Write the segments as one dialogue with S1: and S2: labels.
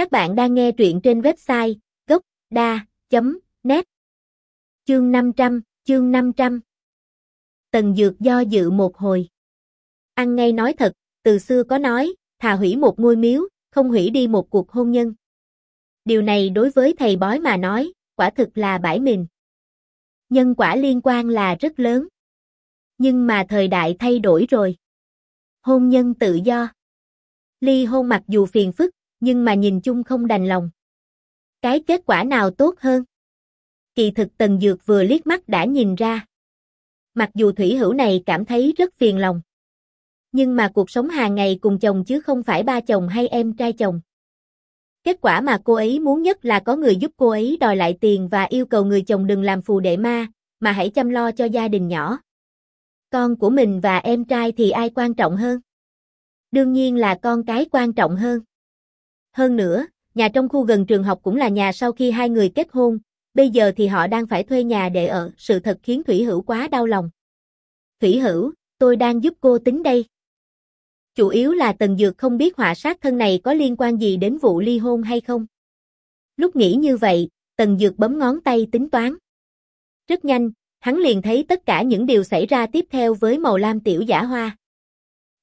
S1: Các bạn đang nghe truyện trên website gốc.da.net Chương 500, chương 500 Tần Dược do dự một hồi. Ăn ngay nói thật, từ xưa có nói, thà hủy một ngôi miếu, không hủy đi một cuộc hôn nhân. Điều này đối với thầy bói mà nói, quả thực là bãi mình. Nhân quả liên quan là rất lớn. Nhưng mà thời đại thay đổi rồi. Hôn nhân tự do. Ly hôn mặc dù phiền phức, nhưng mà nhìn chung không đành lòng. Cái kết quả nào tốt hơn? Kỳ thực Tần Dược vừa liếc mắt đã nhìn ra. Mặc dù thủy hữu này cảm thấy rất phiền lòng. Nhưng mà cuộc sống hàng ngày cùng chồng chứ không phải ba chồng hay em trai chồng. Kết quả mà cô ấy muốn nhất là có người giúp cô ấy đòi lại tiền và yêu cầu người chồng đừng làm phù đệ ma, mà hãy chăm lo cho gia đình nhỏ. Con của mình và em trai thì ai quan trọng hơn? Đương nhiên là con cái quan trọng hơn. Hơn nữa, nhà trong khu gần trường học cũng là nhà sau khi hai người kết hôn, bây giờ thì họ đang phải thuê nhà để ở, sự thật khiến Thủy Hữu quá đau lòng. Thủy Hữu, tôi đang giúp cô tính đây. Chủ yếu là Tần Dược không biết họa sát thân này có liên quan gì đến vụ ly hôn hay không. Lúc nghĩ như vậy, Tần Dược bấm ngón tay tính toán. Rất nhanh, hắn liền thấy tất cả những điều xảy ra tiếp theo với màu lam tiểu giả hoa.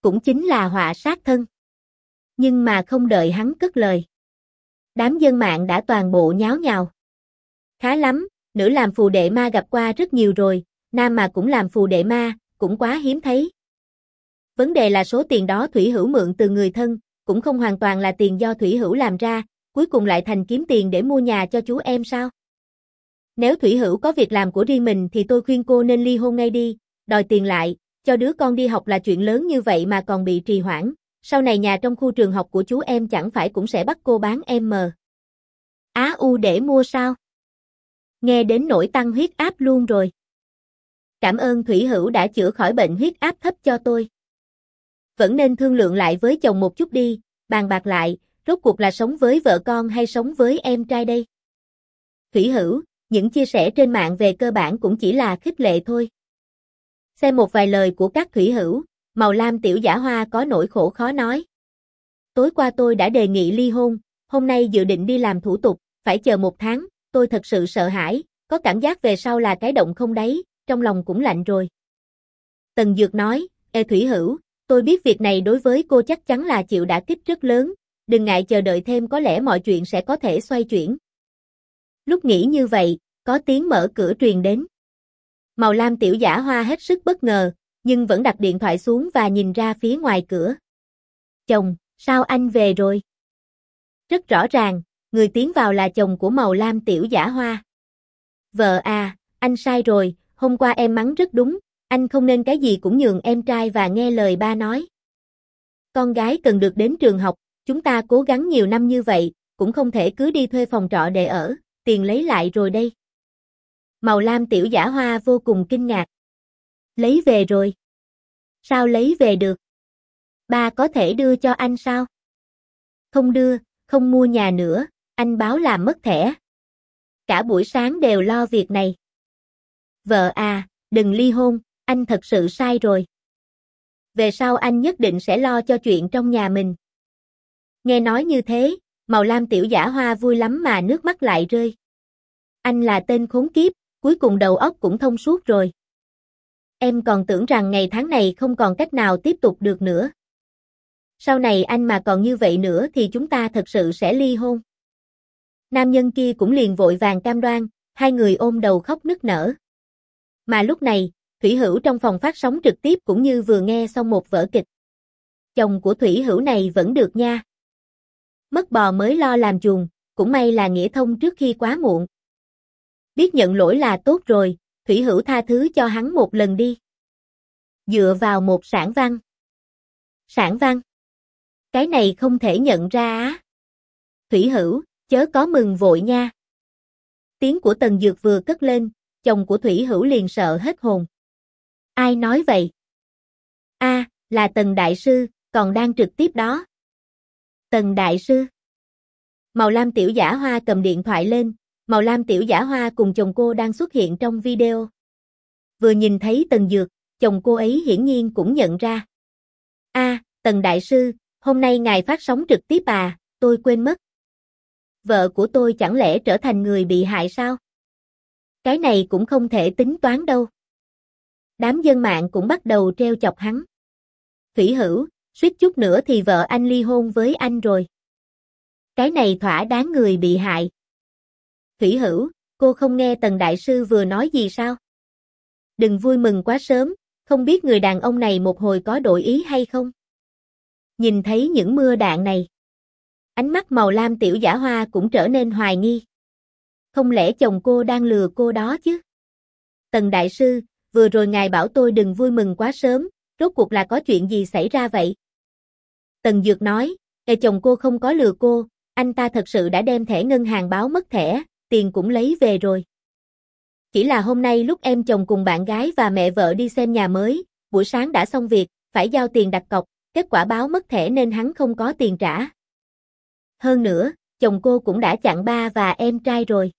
S1: Cũng chính là họa sát thân. Nhưng mà không đợi hắn cất lời. Đám dân mạng đã toàn bộ nháo nhào. Khá lắm, nữ làm phù đệ ma gặp qua rất nhiều rồi, nam mà cũng làm phù đệ ma, cũng quá hiếm thấy. Vấn đề là số tiền đó Thủy Hữu mượn từ người thân, cũng không hoàn toàn là tiền do Thủy Hữu làm ra, cuối cùng lại thành kiếm tiền để mua nhà cho chú em sao? Nếu Thủy Hữu có việc làm của riêng mình thì tôi khuyên cô nên ly hôn ngay đi, đòi tiền lại, cho đứa con đi học là chuyện lớn như vậy mà còn bị trì hoãn, sau này nhà trong khu trường học của chú em chẳng phải cũng sẽ bắt cô bán em mờ. Á U để mua sao? Nghe đến nỗi tăng huyết áp luôn rồi. Cảm ơn Thủy Hữu đã chữa khỏi bệnh huyết áp thấp cho tôi. Vẫn nên thương lượng lại với chồng một chút đi, bàn bạc lại, rốt cuộc là sống với vợ con hay sống với em trai đây. Thủy Hữu, những chia sẻ trên mạng về cơ bản cũng chỉ là khích lệ thôi. Xem một vài lời của các Thủy Hữu, Màu lam tiểu giả hoa có nỗi khổ khó nói. Tối qua tôi đã đề nghị ly hôn, hôm nay dự định đi làm thủ tục, phải chờ một tháng, tôi thật sự sợ hãi, có cảm giác về sau là cái động không đấy trong lòng cũng lạnh rồi. Tần Dược nói, Ê Thủy Hữu, tôi biết việc này đối với cô chắc chắn là chịu đã kích rất lớn, đừng ngại chờ đợi thêm có lẽ mọi chuyện sẽ có thể xoay chuyển. Lúc nghĩ như vậy, có tiếng mở cửa truyền đến. Màu lam tiểu giả hoa hết sức bất ngờ, nhưng vẫn đặt điện thoại xuống và nhìn ra phía ngoài cửa. Chồng, sao anh về rồi? Rất rõ ràng, người tiến vào là chồng của màu lam tiểu giả hoa. Vợ à, anh sai rồi, hôm qua em mắng rất đúng, anh không nên cái gì cũng nhường em trai và nghe lời ba nói. Con gái cần được đến trường học, chúng ta cố gắng nhiều năm như vậy, cũng không thể cứ đi thuê phòng trọ để ở, tiền lấy lại rồi đây. Màu lam tiểu giả hoa vô cùng kinh ngạc. Lấy về rồi. Sao lấy về được? Ba có thể đưa cho anh sao? Không đưa, không mua nhà nữa, anh báo làm mất thẻ. Cả buổi sáng đều lo việc này. Vợ à, đừng ly hôn, anh thật sự sai rồi. Về sau anh nhất định sẽ lo cho chuyện trong nhà mình. Nghe nói như thế, màu lam tiểu giả hoa vui lắm mà nước mắt lại rơi. Anh là tên khốn kiếp, cuối cùng đầu óc cũng thông suốt rồi. Em còn tưởng rằng ngày tháng này không còn cách nào tiếp tục được nữa. Sau này anh mà còn như vậy nữa thì chúng ta thật sự sẽ ly hôn. Nam nhân kia cũng liền vội vàng cam đoan, hai người ôm đầu khóc nức nở. Mà lúc này, Thủy Hữu trong phòng phát sóng trực tiếp cũng như vừa nghe xong một vở kịch. Chồng của Thủy Hữu này vẫn được nha. Mất bò mới lo làm chuồng, cũng may là nghĩa thông trước khi quá muộn. Biết nhận lỗi là tốt rồi, Thủy Hữu tha thứ cho hắn một lần đi. Dựa vào một sản văn. Sản văn? Cái này không thể nhận ra á. Thủy Hữu, chớ có mừng vội nha. Tiếng của Tần Dược vừa cất lên, chồng của Thủy Hữu liền sợ hết hồn. Ai nói vậy? A, là Tần Đại Sư, còn đang trực tiếp đó. Tần Đại Sư. Màu lam tiểu giả hoa cầm điện thoại lên, Màu lam tiểu giả hoa cùng chồng cô đang xuất hiện trong video. Vừa nhìn thấy Tần Dược, chồng cô ấy hiển nhiên cũng nhận ra. a Tần Đại Sư, hôm nay ngài phát sóng trực tiếp à, tôi quên mất. vợ của tôi chẳng lẽ trở thành người bị hại sao? Cái này cũng không thể tính toán đâu. Đám dân mạng cũng bắt đầu treo chọc hắn. Thủy hữu, suýt chút nữa thì vợ anh ly hôn với anh rồi. Cái này thỏa đáng người bị hại. Thủy hữu, cô không nghe tần đại sư vừa nói gì sao? Đừng vui mừng quá sớm, không biết người đàn ông này một hồi có đổi ý hay không? Nhìn thấy những mưa đạn này. Ánh mắt màu lam tiểu giả hoa cũng trở nên hoài nghi. Không lẽ chồng cô đang lừa cô đó chứ? Tần Đại Sư, vừa rồi ngài bảo tôi đừng vui mừng quá sớm, rốt cuộc là có chuyện gì xảy ra vậy? Tần Dược nói, Ê chồng cô không có lừa cô, anh ta thật sự đã đem thẻ ngân hàng báo mất thẻ, tiền cũng lấy về rồi. Chỉ là hôm nay lúc em chồng cùng bạn gái và mẹ vợ đi xem nhà mới, buổi sáng đã xong việc, phải giao tiền đặt cọc, kết quả báo mất thẻ nên hắn không có tiền trả. Hơn nữa, chồng cô cũng đã chặn ba và em trai rồi.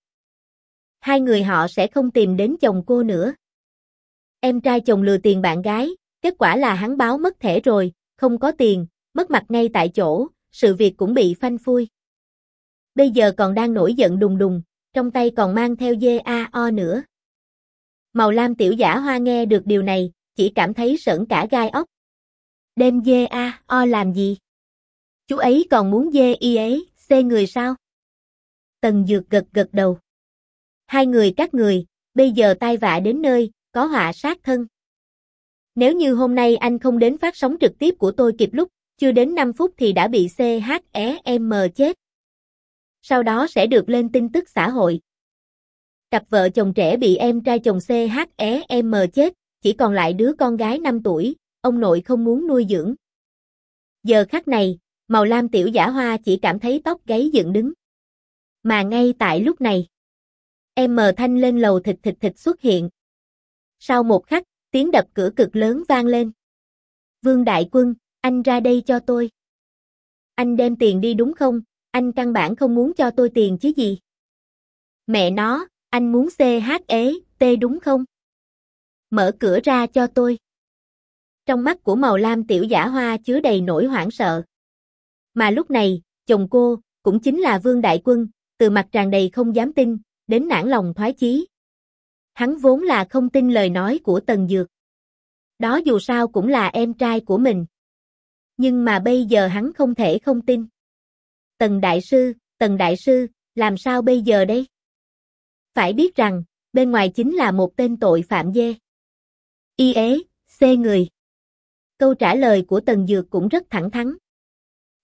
S1: Hai người họ sẽ không tìm đến chồng cô nữa. Em trai chồng lừa tiền bạn gái, kết quả là hắn báo mất thẻ rồi, không có tiền, mất mặt ngay tại chỗ, sự việc cũng bị phanh phui. Bây giờ còn đang nổi giận đùng đùng, trong tay còn mang theo GAO o nữa. Màu lam tiểu giả hoa nghe được điều này, chỉ cảm thấy sởn cả gai ốc. Đem GAO o làm gì? Chú ấy còn muốn dê y ấy, xê người sao? Tần Dược gật gật đầu. Hai người các người, bây giờ tai vạ đến nơi, có họa sát thân. Nếu như hôm nay anh không đến phát sóng trực tiếp của tôi kịp lúc, chưa đến 5 phút thì đã bị CHEM chết. Sau đó sẽ được lên tin tức xã hội. Cặp vợ chồng trẻ bị em trai chồng CHEM chết, chỉ còn lại đứa con gái 5 tuổi, ông nội không muốn nuôi dưỡng. Giờ khắc này, màu lam tiểu giả hoa chỉ cảm thấy tóc gáy dựng đứng. Mà ngay tại lúc này, em mờ thanh lên lầu thịt thịt thịt xuất hiện. Sau một khắc, tiếng đập cửa cực lớn vang lên. Vương Đại Quân, anh ra đây cho tôi. Anh đem tiền đi đúng không? Anh căn bản không muốn cho tôi tiền chứ gì. Mẹ nó, anh muốn CH ế, T đúng không? Mở cửa ra cho tôi. Trong mắt của màu lam tiểu giả hoa chứa đầy nỗi hoảng sợ. Mà lúc này, chồng cô, cũng chính là Vương Đại Quân, từ mặt tràn đầy không dám tin, đến nản lòng thoái chí. Hắn vốn là không tin lời nói của Tần Dược. Đó dù sao cũng là em trai của mình. Nhưng mà bây giờ hắn không thể không tin. Tần Đại Sư, Tần Đại Sư, làm sao bây giờ đây? Phải biết rằng, bên ngoài chính là một tên tội phạm dê. Y ế, xê người. Câu trả lời của Tần Dược cũng rất thẳng thắn.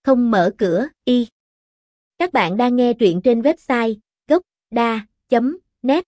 S1: Không mở cửa, y. Các bạn đang nghe truyện trên website gocda.net